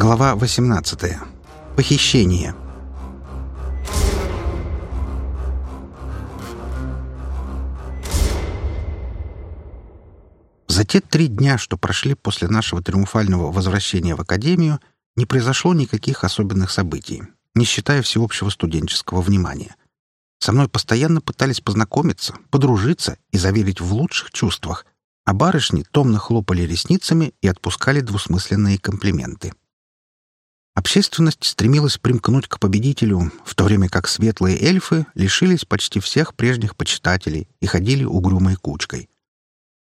Глава 18. Похищение. За те три дня, что прошли после нашего триумфального возвращения в Академию, не произошло никаких особенных событий, не считая всеобщего студенческого внимания. Со мной постоянно пытались познакомиться, подружиться и заверить в лучших чувствах, а барышни томно хлопали ресницами и отпускали двусмысленные комплименты. Общественность стремилась примкнуть к победителю, в то время как светлые эльфы лишились почти всех прежних почитателей и ходили угрюмой кучкой.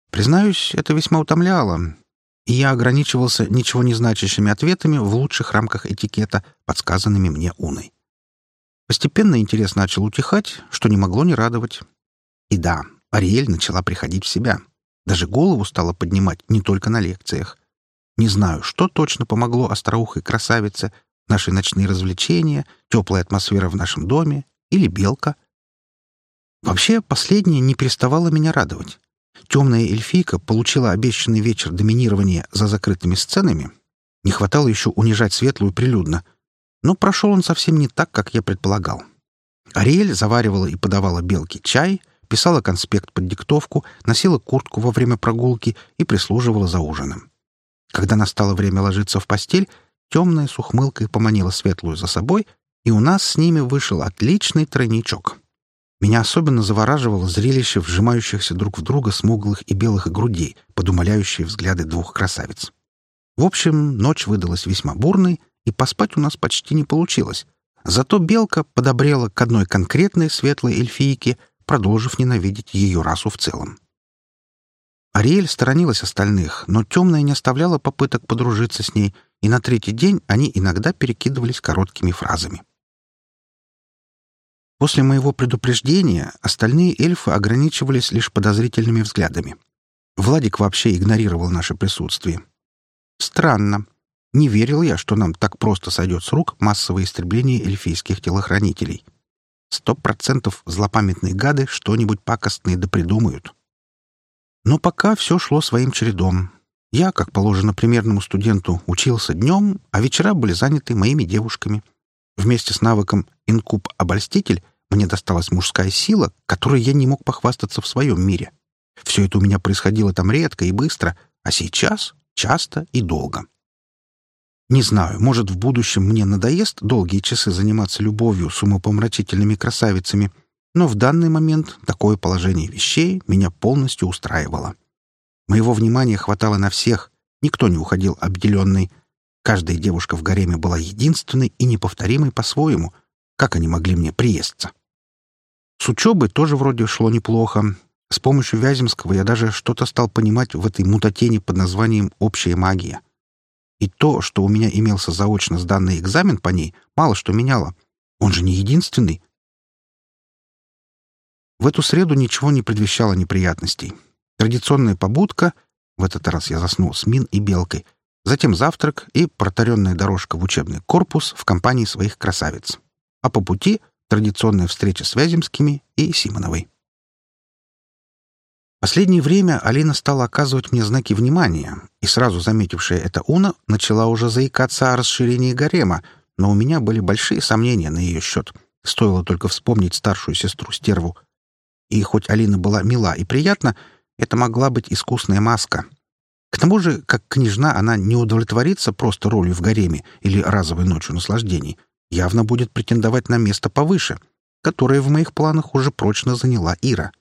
Признаюсь, это весьма утомляло, и я ограничивался ничего не значащими ответами в лучших рамках этикета, подсказанными мне Уной. Постепенно интерес начал утихать, что не могло не радовать. И да, Ариэль начала приходить в себя. Даже голову стала поднимать не только на лекциях. Не знаю, что точно помогло остроухой красавице, наши ночные развлечения, теплая атмосфера в нашем доме или белка. Вообще, последнее не переставало меня радовать. Темная эльфийка получила обещанный вечер доминирования за закрытыми сценами. Не хватало еще унижать светлую прилюдно. Но прошел он совсем не так, как я предполагал. Ариэль заваривала и подавала белке чай, писала конспект под диктовку, носила куртку во время прогулки и прислуживала за ужином. Когда настало время ложиться в постель, темная с ухмылкой поманила светлую за собой, и у нас с ними вышел отличный тройничок. Меня особенно завораживало зрелище вжимающихся друг в друга смуглых и белых грудей под умоляющие взгляды двух красавиц. В общем, ночь выдалась весьма бурной, и поспать у нас почти не получилось. Зато белка подобрела к одной конкретной светлой эльфийке, продолжив ненавидеть ее расу в целом. Ариэль сторонилась остальных, но темная не оставляла попыток подружиться с ней, и на третий день они иногда перекидывались короткими фразами. После моего предупреждения остальные эльфы ограничивались лишь подозрительными взглядами. Владик вообще игнорировал наше присутствие. Странно. Не верил я, что нам так просто сойдет с рук массовое истребление эльфийских телохранителей. Сто процентов злопамятные гады что-нибудь пакостное допридумают. Но пока все шло своим чередом. Я, как положено примерному студенту, учился днем, а вечера были заняты моими девушками. Вместе с навыком «инкуб-обольститель» мне досталась мужская сила, которой я не мог похвастаться в своем мире. Все это у меня происходило там редко и быстро, а сейчас — часто и долго. Не знаю, может, в будущем мне надоест долгие часы заниматься любовью с умопомрачительными красавицами — но в данный момент такое положение вещей меня полностью устраивало. Моего внимания хватало на всех, никто не уходил обделенный. Каждая девушка в гареме была единственной и неповторимой по-своему. Как они могли мне приесться? С учебой тоже вроде шло неплохо. С помощью Вяземского я даже что-то стал понимать в этой мутатене под названием «общая магия». И то, что у меня имелся заочно сданный экзамен по ней, мало что меняло. Он же не единственный. В эту среду ничего не предвещало неприятностей. Традиционная побудка — в этот раз я заснул с Мин и Белкой, затем завтрак и протаренная дорожка в учебный корпус в компании своих красавиц. А по пути — традиционная встреча с Вяземскими и Симоновой. Последнее время Алина стала оказывать мне знаки внимания, и сразу заметившая это Уна начала уже заикаться о расширении гарема, но у меня были большие сомнения на ее счет. Стоило только вспомнить старшую сестру Стерву — и хоть Алина была мила и приятна, это могла быть искусная маска. К тому же, как княжна, она не удовлетворится просто ролью в гареме или разовой ночью наслаждений. Явно будет претендовать на место повыше, которое в моих планах уже прочно заняла Ира.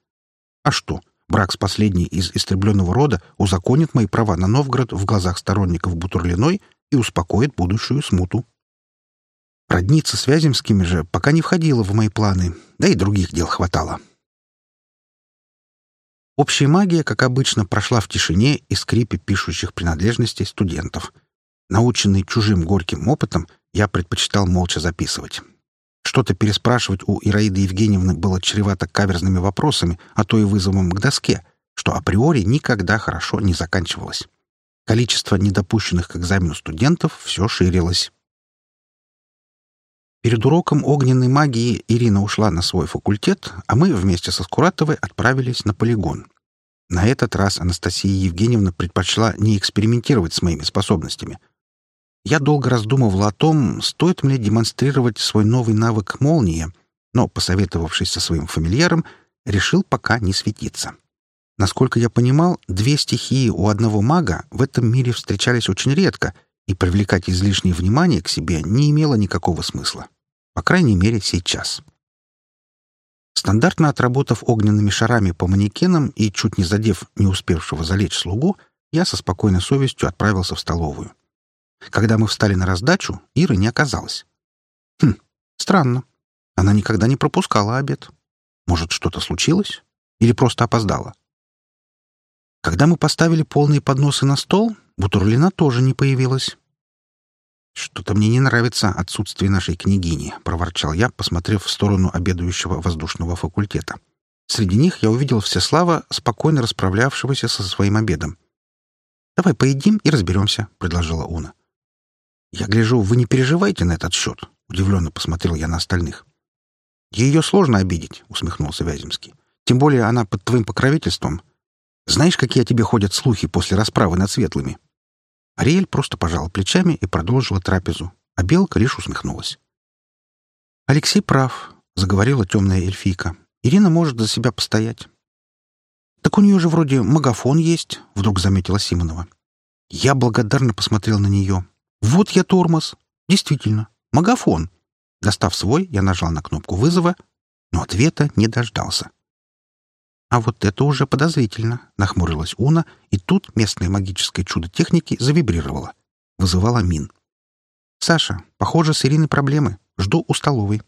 А что, брак с последней из истребленного рода узаконит мои права на Новгород в глазах сторонников Бутурлиной и успокоит будущую смуту. Родниться с Вяземскими же пока не входило в мои планы, да и других дел хватало. Общая магия, как обычно, прошла в тишине и скрипе пишущих принадлежностей студентов. Наученный чужим горьким опытом, я предпочитал молча записывать. Что-то переспрашивать у Ираиды Евгеньевны было чревато каверзными вопросами, а то и вызовом к доске, что априори никогда хорошо не заканчивалось. Количество недопущенных к экзамену студентов все ширилось. Перед уроком огненной магии Ирина ушла на свой факультет, а мы вместе со Скуратовой отправились на полигон. На этот раз Анастасия Евгеньевна предпочла не экспериментировать с моими способностями. Я долго раздумывал о том, стоит мне демонстрировать свой новый навык молния, но, посоветовавшись со своим фамильяром, решил пока не светиться. Насколько я понимал, две стихии у одного мага в этом мире встречались очень редко, и привлекать излишнее внимание к себе не имело никакого смысла. По крайней мере, сейчас. Стандартно отработав огненными шарами по манекенам и чуть не задев не успевшего залечь слугу, я со спокойной совестью отправился в столовую. Когда мы встали на раздачу, Иры не оказалось. Хм, странно. Она никогда не пропускала обед. Может, что-то случилось? Или просто опоздала? Когда мы поставили полные подносы на стол, Бутурлина тоже не появилась. «Что-то мне не нравится отсутствие нашей княгини», — проворчал я, посмотрев в сторону обедающего воздушного факультета. Среди них я увидел Всеслава, спокойно расправлявшегося со своим обедом. «Давай поедим и разберемся», — предложила Уна. «Я гляжу, вы не переживаете на этот счет?» — удивленно посмотрел я на остальных. «Ее сложно обидеть», — усмехнулся Вяземский. «Тем более она под твоим покровительством. Знаешь, какие о тебе ходят слухи после расправы над светлыми?» Ариэль просто пожала плечами и продолжила трапезу, а Белка лишь усмехнулась. «Алексей прав», — заговорила темная эльфийка. «Ирина может за себя постоять». «Так у нее же вроде магафон есть», — вдруг заметила Симонова. Я благодарно посмотрел на нее. «Вот я тормоз. Действительно, магафон». Достав свой, я нажал на кнопку вызова, но ответа не дождался. «А вот это уже подозрительно», — нахмурилась Уна, и тут местное магическое чудо техники завибрировало. Вызывала мин. «Саша, похоже, с Ириной проблемы. Жду у столовой».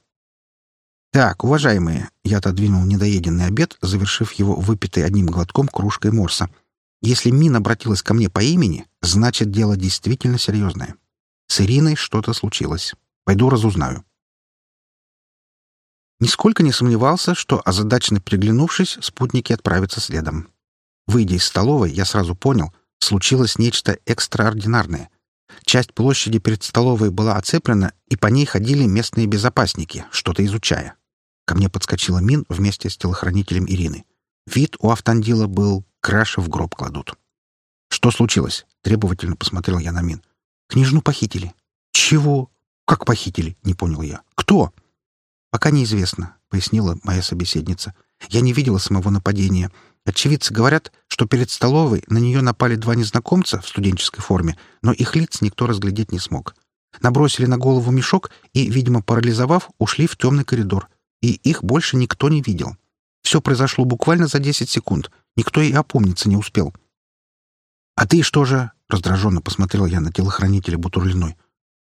«Так, уважаемые», — я отодвинул недоеденный обед, завершив его выпитой одним глотком кружкой морса. «Если Мин обратилась ко мне по имени, значит, дело действительно серьезное. С Ириной что-то случилось. Пойду разузнаю». Нисколько не сомневался, что, озадаченно приглянувшись, спутники отправятся следом. Выйдя из столовой, я сразу понял, случилось нечто экстраординарное. Часть площади перед столовой была оцеплена, и по ней ходили местные безопасники, что-то изучая. Ко мне подскочила Мин вместе с телохранителем Ирины. Вид у Автандила был краше в гроб кладут. «Что случилось?» — требовательно посмотрел я на Мин. «Княжну похитили». «Чего? Как похитили?» — не понял я. «Кто?» «Пока неизвестно», — пояснила моя собеседница. «Я не видела самого нападения. Очевидцы говорят, что перед столовой на нее напали два незнакомца в студенческой форме, но их лиц никто разглядеть не смог. Набросили на голову мешок и, видимо, парализовав, ушли в темный коридор. И их больше никто не видел. Все произошло буквально за десять секунд. Никто и опомниться не успел. «А ты что же?» — раздраженно посмотрел я на телохранителя Бутурлиной.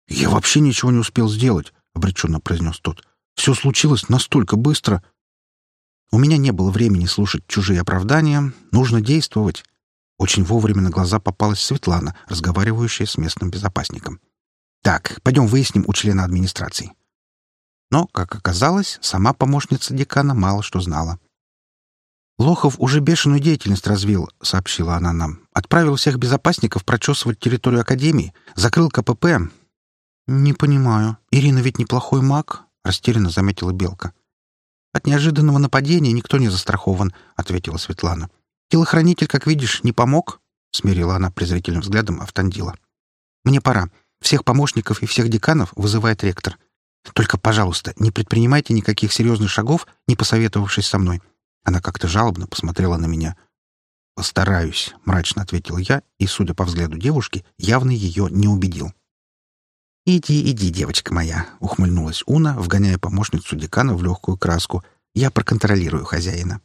«Я вообще ничего не успел сделать», — обреченно произнес тот. Все случилось настолько быстро. У меня не было времени слушать чужие оправдания. Нужно действовать. Очень вовремя на глаза попалась Светлана, разговаривающая с местным безопасником. «Так, пойдем выясним у члена администрации». Но, как оказалось, сама помощница декана мало что знала. «Лохов уже бешеную деятельность развил», — сообщила она нам. «Отправил всех безопасников прочесывать территорию Академии, закрыл КПП». «Не понимаю. Ирина ведь неплохой маг растерянно заметила Белка. «От неожиданного нападения никто не застрахован», — ответила Светлана. «Телохранитель, как видишь, не помог», — смирила она презрительным взглядом Автандила. «Мне пора. Всех помощников и всех деканов вызывает ректор. Только, пожалуйста, не предпринимайте никаких серьезных шагов, не посоветовавшись со мной». Она как-то жалобно посмотрела на меня. «Постараюсь», — мрачно ответил я, и, судя по взгляду девушки, явно ее не убедил. «Иди, иди, девочка моя», — ухмыльнулась Уна, вгоняя помощницу декана в легкую краску. «Я проконтролирую хозяина».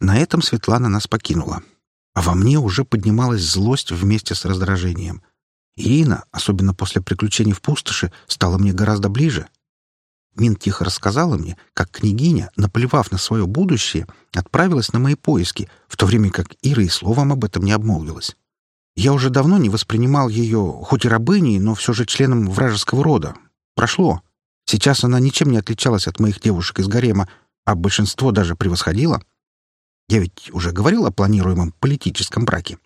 На этом Светлана нас покинула. А во мне уже поднималась злость вместе с раздражением. Ирина, особенно после приключений в пустоши, стала мне гораздо ближе. Мин тихо рассказала мне, как княгиня, наплевав на свое будущее, отправилась на мои поиски, в то время как Ира и словом об этом не обмолвилась. Я уже давно не воспринимал ее, хоть и рабыней, но все же членом вражеского рода. Прошло. Сейчас она ничем не отличалась от моих девушек из гарема, а большинство даже превосходило. Я ведь уже говорил о планируемом политическом браке.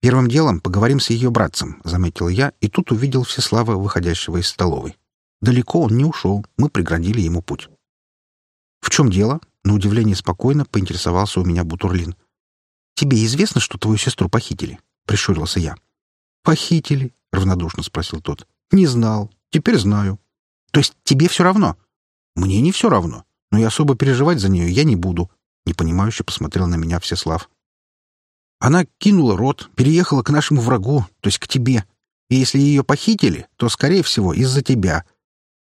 «Первым делом поговорим с ее братцем», — заметил я, и тут увидел Всеслава, выходящего из столовой. Далеко он не ушел, мы преградили ему путь. «В чем дело?» — на удивление спокойно поинтересовался у меня Бутурлин. «Тебе известно, что твою сестру похитили?» — прищурился я. «Похитили?» — равнодушно спросил тот. «Не знал. Теперь знаю». «То есть тебе все равно?» «Мне не все равно, но и особо переживать за нее я не буду», — непонимающе посмотрел на меня Всеслав. «Она кинула рот, переехала к нашему врагу, то есть к тебе. И если ее похитили, то, скорее всего, из-за тебя.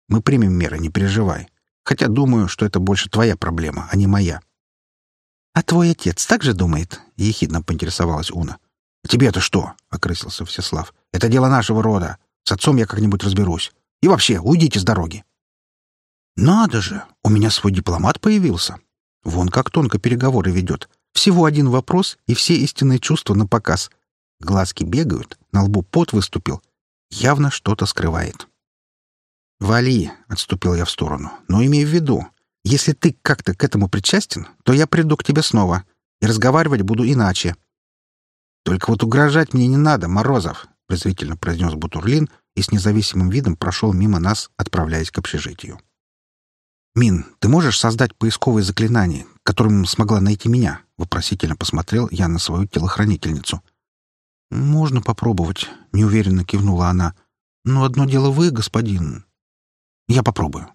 Мы примем меры, не переживай. Хотя думаю, что это больше твоя проблема, а не моя». «А твой отец так же думает?» — ехидно поинтересовалась Уна. «Тебе-то что?» — окрысился Всеслав. «Это дело нашего рода. С отцом я как-нибудь разберусь. И вообще, уйдите с дороги». «Надо же! У меня свой дипломат появился. Вон как тонко переговоры ведет. Всего один вопрос, и все истинные чувства на показ. Глазки бегают, на лбу пот выступил. Явно что-то скрывает». «Вали!» — отступил я в сторону. «Но имей в виду, если ты как-то к этому причастен, то я приду к тебе снова, и разговаривать буду иначе». «Только вот угрожать мне не надо, Морозов!» — презрительно произнес Бутурлин и с независимым видом прошел мимо нас, отправляясь к общежитию. «Мин, ты можешь создать поисковое заклинание, которым смогла найти меня?» — вопросительно посмотрел я на свою телохранительницу. «Можно попробовать», — неуверенно кивнула она. «Но одно дело вы, господин. Я попробую».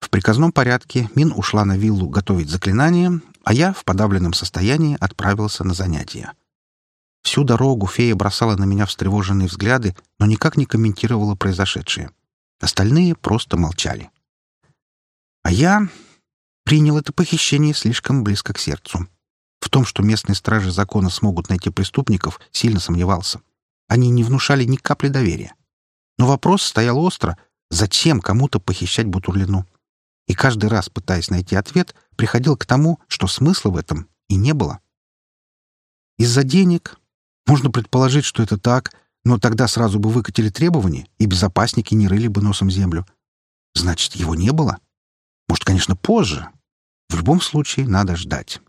В приказном порядке Мин ушла на виллу готовить заклинание, а я в подавленном состоянии отправился на занятия. Всю дорогу фея бросала на меня встревоженные взгляды, но никак не комментировала произошедшее. Остальные просто молчали. А я принял это похищение слишком близко к сердцу. В том, что местные стражи закона смогут найти преступников, сильно сомневался. Они не внушали ни капли доверия. Но вопрос стоял остро — зачем кому-то похищать Бутурлину? И каждый раз, пытаясь найти ответ, приходил к тому, что смысла в этом и не было. Из-за денег, можно предположить, что это так, но тогда сразу бы выкатили требования, и безопасники не рыли бы носом землю. Значит, его не было? Может, конечно, позже. В любом случае, надо ждать.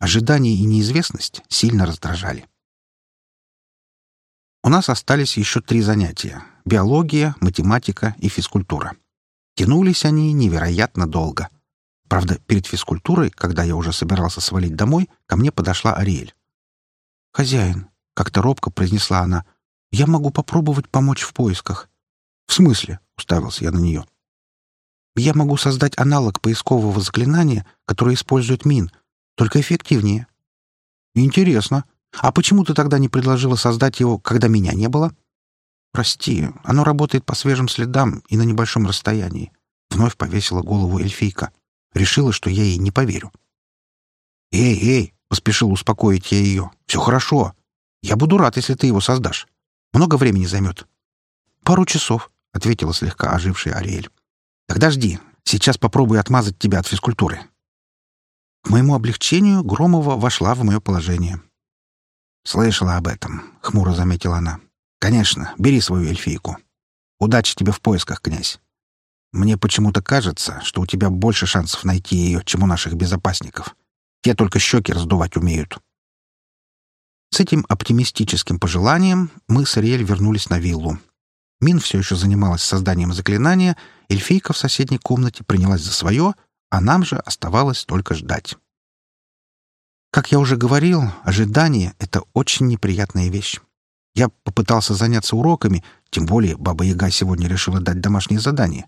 Ожидание и неизвестность сильно раздражали. У нас остались еще три занятия — биология, математика и физкультура. Тянулись они невероятно долго. Правда, перед физкультурой, когда я уже собирался свалить домой, ко мне подошла Ариэль. «Хозяин, — как-то робко произнесла она. «Я могу попробовать помочь в поисках». «В смысле?» — уставился я на нее. «Я могу создать аналог поискового заклинания, которое использует мин, только эффективнее». «Интересно. А почему ты тогда не предложила создать его, когда меня не было?» «Прости, оно работает по свежим следам и на небольшом расстоянии». Вновь повесила голову эльфийка. Решила, что я ей не поверю. «Эй, эй!» — поспешил успокоить я ее. «Все хорошо. Я буду рад, если ты его создашь. Много времени займет?» «Пару часов», — ответила слегка ожившая Ариэль. «Тогда жди. Сейчас попробую отмазать тебя от физкультуры». К моему облегчению Громова вошла в мое положение. «Слышала об этом», — хмуро заметила она. «Конечно, бери свою эльфийку. Удачи тебе в поисках, князь. Мне почему-то кажется, что у тебя больше шансов найти ее, чем у наших безопасников. Те только щеки раздувать умеют». С этим оптимистическим пожеланием мы с Ариэль вернулись на виллу. Мин все еще занималась созданием заклинания, эльфийка в соседней комнате принялась за свое, а нам же оставалось только ждать. Как я уже говорил, ожидание — это очень неприятная вещь. Я попытался заняться уроками, тем более Баба-Яга сегодня решила дать домашнее задание.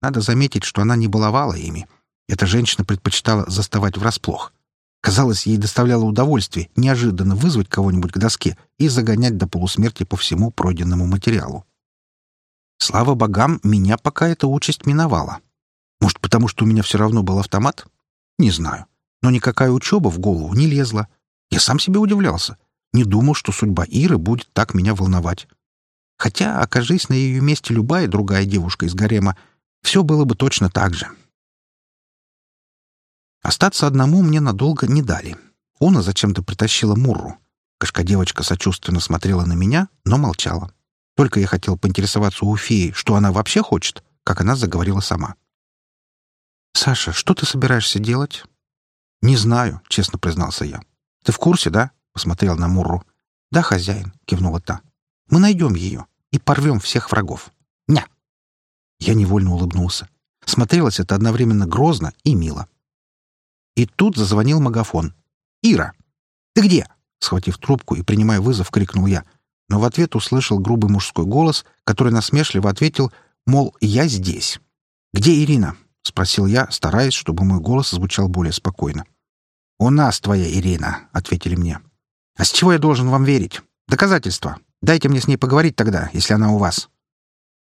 Надо заметить, что она не баловала ими. Эта женщина предпочитала заставать врасплох. Казалось, ей доставляло удовольствие неожиданно вызвать кого-нибудь к доске и загонять до полусмерти по всему пройденному материалу. Слава богам, меня пока эта участь миновала. Может, потому что у меня все равно был автомат? Не знаю. Но никакая учеба в голову не лезла. Я сам себе удивлялся. Не думал, что судьба Иры будет так меня волновать. Хотя, окажись на ее месте любая другая девушка из гарема, все было бы точно так же. Остаться одному мне надолго не дали. Она зачем-то притащила Мурру. Кошка-девочка сочувственно смотрела на меня, но молчала. Только я хотел поинтересоваться у феи, что она вообще хочет, как она заговорила сама. «Саша, что ты собираешься делать?» «Не знаю», — честно признался я. «Ты в курсе, да?» — посмотрел на Мурру. «Да, хозяин», — кивнула та. «Мы найдем ее и порвем всех врагов». «Ня!» Я невольно улыбнулся. Смотрелось это одновременно грозно и мило. И тут зазвонил магафон. «Ира! Ты где?» Схватив трубку и принимая вызов, крикнул я. но в ответ услышал грубый мужской голос, который насмешливо ответил, мол, я здесь. «Где Ирина?» — спросил я, стараясь, чтобы мой голос звучал более спокойно. «У нас твоя Ирина», — ответили мне. «А с чего я должен вам верить? Доказательства. Дайте мне с ней поговорить тогда, если она у вас».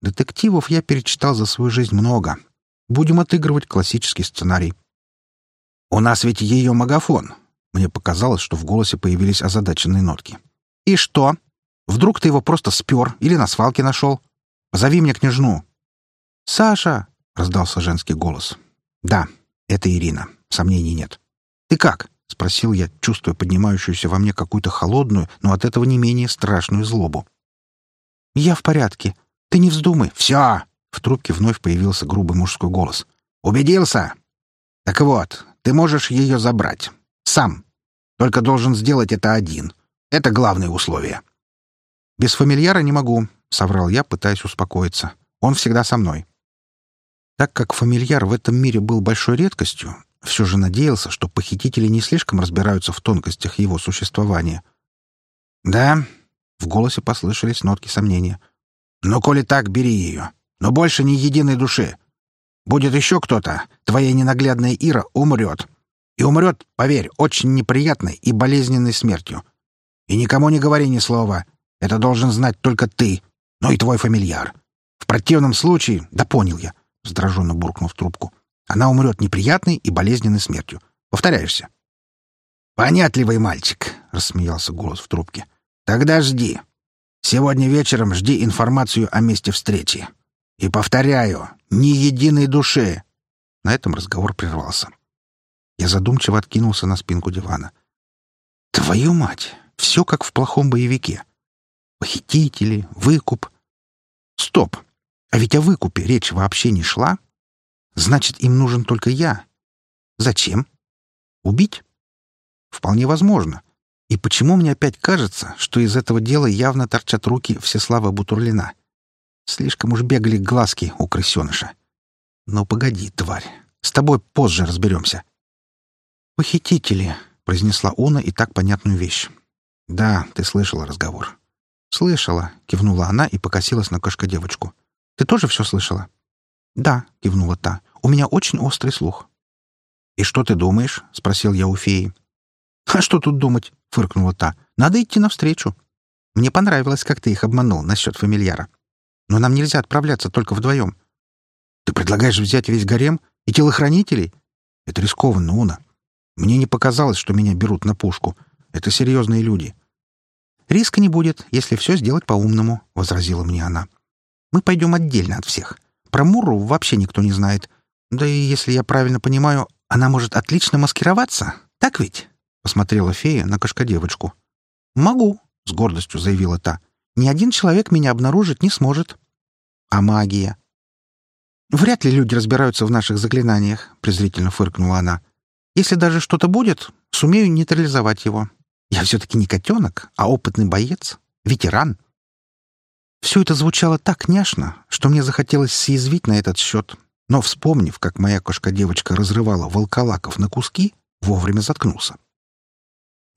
Детективов я перечитал за свою жизнь много. Будем отыгрывать классический сценарий. «У нас ведь ее магафон». Мне показалось, что в голосе появились озадаченные нотки. «И что? Вдруг ты его просто спер или на свалке нашел? Позови мне княжну». «Саша!» — раздался женский голос. «Да, это Ирина. Сомнений нет». «Ты как?» — спросил я, чувствуя поднимающуюся во мне какую-то холодную, но от этого не менее страшную злобу. «Я в порядке. Ты не вздумай». «Все!» — в трубке вновь появился грубый мужской голос. «Убедился? Так вот, ты можешь ее забрать. Сам. Только должен сделать это один. Это главное условие». «Без фамильяра не могу», — соврал я, пытаясь успокоиться. «Он всегда со мной». Так как фамильяр в этом мире был большой редкостью, все же надеялся, что похитители не слишком разбираются в тонкостях его существования. «Да?» — в голосе послышались нотки сомнения. «Ну, коли так, бери ее. Но больше ни единой души. Будет еще кто-то, твоя ненаглядная Ира умрет. И умрет, поверь, очень неприятной и болезненной смертью. И никому не говори ни слова. Это должен знать только ты, но и твой фамильяр. В противном случае, да понял я, — раздраженно буркнул в трубку, она умрет неприятной и болезненной смертью. Повторяешься. «Понятливый мальчик», — рассмеялся голос в трубке. «Тогда жди. Сегодня вечером жди информацию о месте встречи. И повторяю, ни единой души». На этом разговор прервался. Я задумчиво откинулся на спинку дивана. «Твою мать! Все как в плохом боевике. Похитители, выкуп. Стоп! А ведь о выкупе речь вообще не шла. Значит, им нужен только я. Зачем? Убить? Вполне возможно. И почему мне опять кажется, что из этого дела явно торчат руки Всеслава Бутурлина? Слишком уж бегали глазки у крысеныша. Но погоди, тварь, с тобой позже разберемся. «Похитители», — произнесла Уна и так понятную вещь. «Да, ты слышала разговор». «Слышала», — кивнула она и покосилась на кошка-девочку. «Ты тоже все слышала?» «Да», — кивнула та. У меня очень острый слух». «И что ты думаешь?» — спросил я у феи. «А что тут думать?» — фыркнула та. «Надо идти навстречу. Мне понравилось, как ты их обманул насчет фамильяра. Но нам нельзя отправляться только вдвоем. Ты предлагаешь взять весь гарем и телохранителей? Это рискованно, Уна. Мне не показалось, что меня берут на пушку. Это серьезные люди». «Риска не будет, если все сделать по-умному», — возразила мне она. «Мы пойдем отдельно от всех. Про Муру вообще никто не знает. Да и, если я правильно понимаю, она может отлично маскироваться, так ведь?» — посмотрела фея на кошка-девочку. «Могу», — с гордостью заявила та. «Ни один человек меня обнаружить не сможет». «А магия?» «Вряд ли люди разбираются в наших заклинаниях», — презрительно фыркнула она. «Если даже что-то будет, сумею нейтрализовать его. Я все-таки не котенок, а опытный боец, ветеран». Все это звучало так няшно, что мне захотелось съязвить на этот счет, но, вспомнив, как моя кошка-девочка разрывала волколаков на куски, вовремя заткнулся.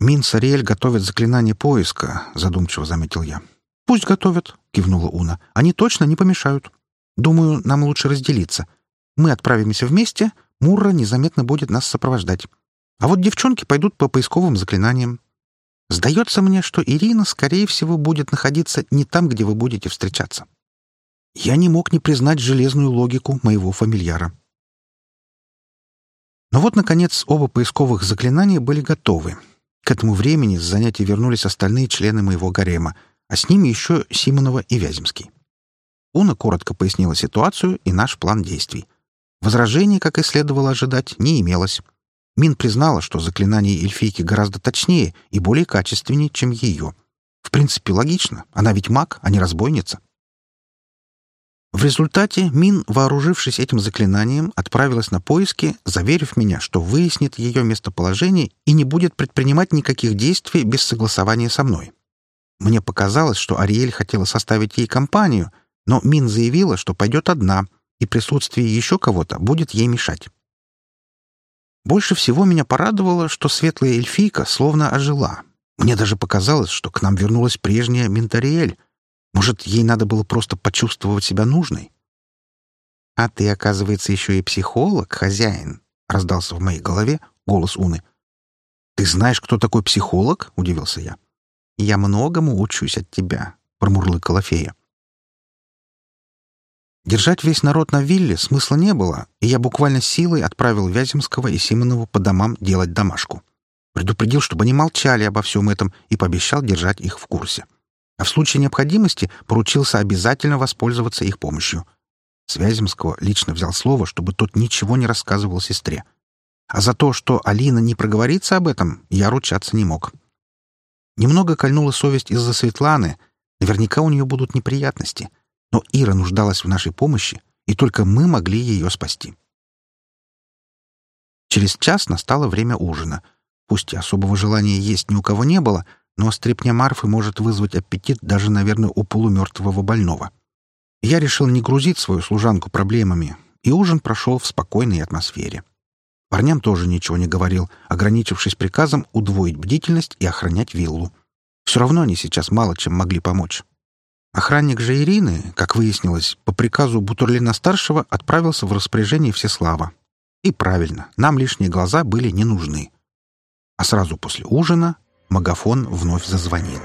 «Мин с Ариэль готовят заклинание поиска», — задумчиво заметил я. «Пусть готовят», — кивнула Уна. «Они точно не помешают. Думаю, нам лучше разделиться. Мы отправимся вместе, Мурра незаметно будет нас сопровождать. А вот девчонки пойдут по поисковым заклинаниям. Сдается мне, что Ирина, скорее всего, будет находиться не там, где вы будете встречаться» я не мог не признать железную логику моего фамильяра. Но вот, наконец, оба поисковых заклинания были готовы. К этому времени с занятий вернулись остальные члены моего гарема, а с ними еще Симонова и Вяземский. Уна коротко пояснила ситуацию и наш план действий. Возражений, как и следовало ожидать, не имелось. Мин признала, что заклинание эльфийки гораздо точнее и более качественнее, чем ее. В принципе, логично. Она ведь маг, а не разбойница. В результате Мин, вооружившись этим заклинанием, отправилась на поиски, заверив меня, что выяснит ее местоположение и не будет предпринимать никаких действий без согласования со мной. Мне показалось, что Ариэль хотела составить ей компанию, но Мин заявила, что пойдет одна, и присутствие еще кого-то будет ей мешать. Больше всего меня порадовало, что светлая эльфийка словно ожила. Мне даже показалось, что к нам вернулась прежняя Ментариэль. Может, ей надо было просто почувствовать себя нужной? «А ты, оказывается, еще и психолог, хозяин», — раздался в моей голове голос Уны. «Ты знаешь, кто такой психолог?» — удивился я. «Я многому учусь от тебя», — промурлыкала фея. Держать весь народ на вилле смысла не было, и я буквально силой отправил Вяземского и Симонова по домам делать домашку. Предупредил, чтобы они молчали обо всем этом и пообещал держать их в курсе. А в случае необходимости поручился обязательно воспользоваться их помощью. Связемского лично взял слово, чтобы тот ничего не рассказывал сестре. А за то, что Алина не проговорится об этом, я ручаться не мог. Немного кольнула совесть из-за Светланы. Наверняка у нее будут неприятности. Но Ира нуждалась в нашей помощи, и только мы могли ее спасти. Через час настало время ужина. Пусть особого желания есть ни у кого не было, но стрепня Марфы может вызвать аппетит даже, наверное, у полумертвого больного. Я решил не грузить свою служанку проблемами, и ужин прошел в спокойной атмосфере. Парням тоже ничего не говорил, ограничившись приказом удвоить бдительность и охранять виллу. Все равно они сейчас мало чем могли помочь. Охранник же Ирины, как выяснилось, по приказу Бутурлина-старшего отправился в распоряжение Всеслава. И правильно, нам лишние глаза были не нужны. А сразу после ужина Магафон вновь зазвонил.